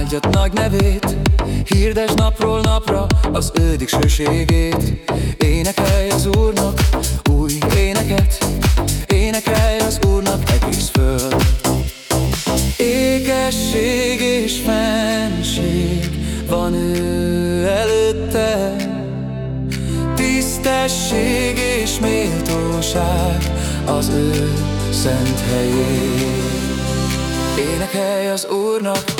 Áldjat nagy nevét Hirdes napról napra az ő dicsőségét Énekelj az Úrnak új éneket Énekelj az Úrnak egész föld. Ékesség és fenség van ő előtte. Tisztesség és méltóság az ő szent helyén. Énekelj az Úrnak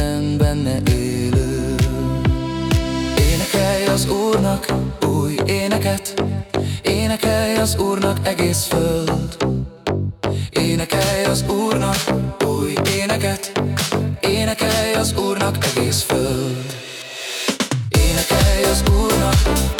minden benne élő. Énekelj az Úrnak új éneket. Énekelj az Úrnak egész föld. Énekelj az Úrnak új éneket. Énekelj az Úrnak egész föld. Énekelj az Úrnak